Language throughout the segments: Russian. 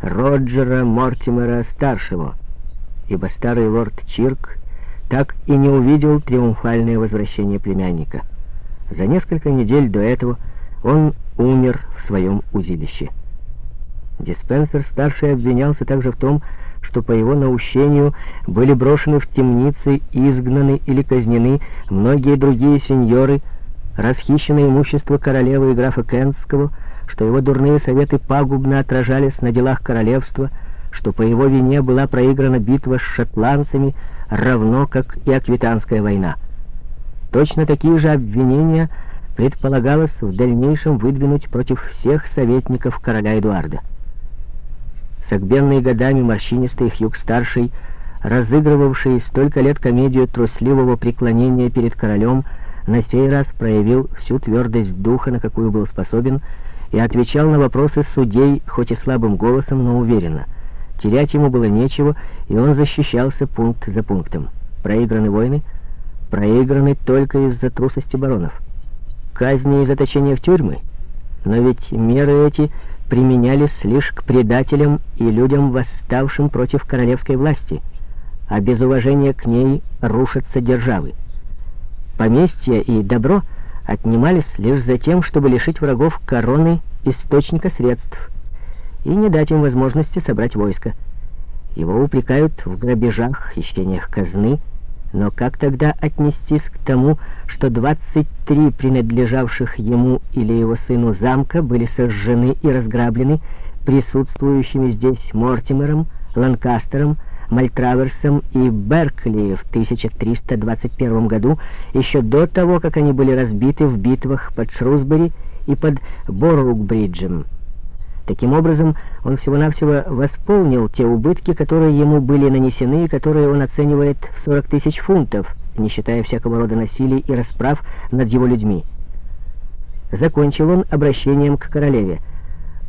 Роджера Мортимера старшего, ибо старый лорд Чирк так и не увидел триумфальное возвращение племянника. За несколько недель до этого он умер в своем узилище. Диспенсер-старший обвинялся также в том, что по его наущению были брошены в темницы, изгнаны или казнены многие другие сеньоры, расхищено имущество королевы и графа Кентского, что его дурные советы пагубно отражались на делах королевства, что по его вине была проиграна битва с шотландцами, равно как и Аквитанская война. Точно такие же обвинения предполагалось в дальнейшем выдвинуть против всех советников короля Эдуарда. Согбенный годами морщинистый Хьюг-старший, разыгрывавший столько лет комедию трусливого преклонения перед королем, на сей раз проявил всю твердость духа, на какую был способен, и отвечал на вопросы судей, хоть и слабым голосом, но уверенно. Терять ему было нечего, и он защищался пункт за пунктом. Проиграны войны? Проиграны только из-за трусости баронов. Казни и заточения в тюрьмы? Но ведь меры эти применялись лишь к предателям и людям, восставшим против королевской власти, а без уважения к ней рушатся державы. Поместья и добро отнимались лишь за тем, чтобы лишить врагов короны источника средств и не дать им возможности собрать войско. Его упрекают в грабежах, хищениях казны, но как тогда отнестись к тому, что 23 принадлежавших ему или его сыну замка были сожжены и разграблены присутствующими здесь Мортимером, Ланкастером, Мальтраверсом и Беркли в 1321 году, еще до того, как они были разбиты в битвах под Шрусбери и под Борук-бриджем. Таким образом, он всего-навсего восполнил те убытки, которые ему были нанесены и которые он оценивает в 40 тысяч фунтов, не считая всякого рода насилий и расправ над его людьми. Закончил он обращением к королеве.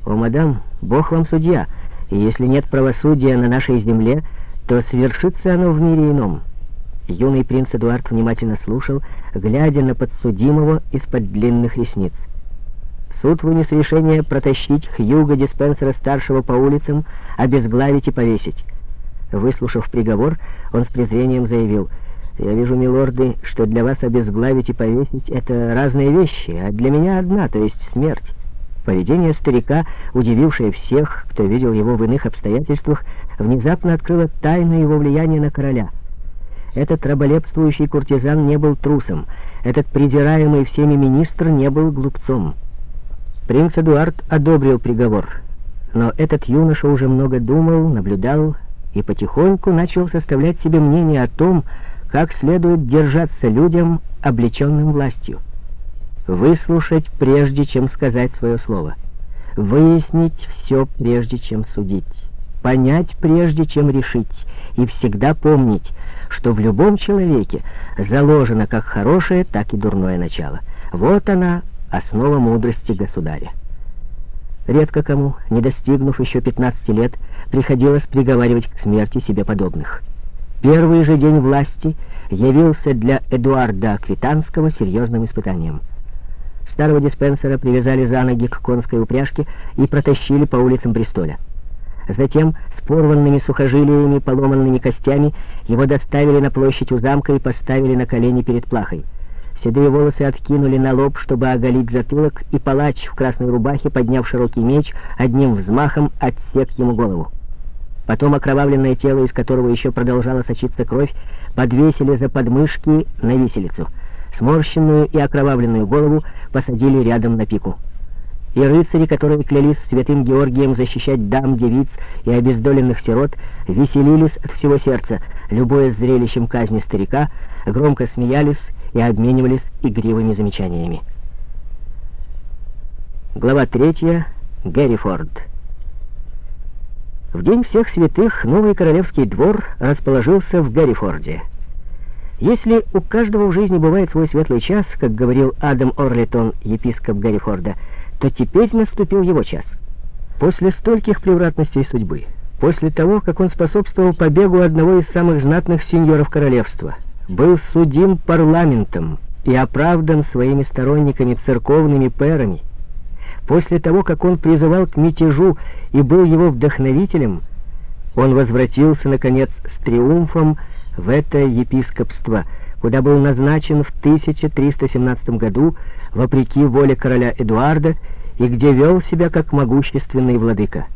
«О, мадам, Бог вам судья, и если нет правосудия на нашей земле, то свершится оно в мире ином». Юный принц Эдуард внимательно слушал, глядя на подсудимого из-под длинных ресниц. Суд вынес решение протащить Хьюга Диспенсера-старшего по улицам, обезглавить и повесить. Выслушав приговор, он с презрением заявил, «Я вижу, милорды, что для вас обезглавить и повесить — это разные вещи, а для меня одна, то есть смерть». Поведение старика, удивившее всех, кто видел его в иных обстоятельствах, внезапно открыло тайну его влияния на короля. Этот раболепствующий куртизан не был трусом, этот придираемый всеми министр не был глупцом. Принц Эдуард одобрил приговор, но этот юноша уже много думал, наблюдал и потихоньку начал составлять себе мнение о том, как следует держаться людям, облеченным властью. Выслушать, прежде чем сказать свое слово. Выяснить все, прежде чем судить. Понять, прежде чем решить. И всегда помнить, что в любом человеке заложено как хорошее, так и дурное начало. Вот она, основа мудрости государя. Редко кому, не достигнув еще 15 лет, приходилось приговаривать к смерти себе подобных. Первый же день власти явился для Эдуарда Аквитанского серьезным испытанием. Старого диспенсера привязали за ноги к конской упряжке и протащили по улицам Бристоля. Затем с порванными сухожилиями, поломанными костями его доставили на площадь у замка и поставили на колени перед плахой. Седые волосы откинули на лоб, чтобы оголить затылок, и палач в красной рубахе, подняв широкий меч, одним взмахом отсек ему голову. Потом окровавленное тело, из которого еще продолжала сочиться кровь, подвесили за подмышки на виселицу. Сморщенную и окровавленную голову посадили рядом на пику. И рыцари, которые клялись святым Георгием защищать дам, девиц и обездоленных сирот, веселились от всего сердца, любое зрелищем казни старика, громко смеялись и обменивались игривыми замечаниями. Глава третья. Геррифорд. В день всех святых новый королевский двор расположился в Геррифорде. Если у каждого в жизни бывает свой светлый час, как говорил Адам Орлитон, епископ Геррифорда, то теперь наступил его час. После стольких превратностей судьбы, после того, как он способствовал побегу одного из самых знатных сеньоров королевства — был судим парламентом и оправдан своими сторонниками церковными пэрами, После того, как он призывал к мятежу и был его вдохновителем, он возвратился, наконец, с триумфом в это епископство, куда был назначен в 1317 году, вопреки воле короля Эдуарда, и где вел себя как могущественный владыка.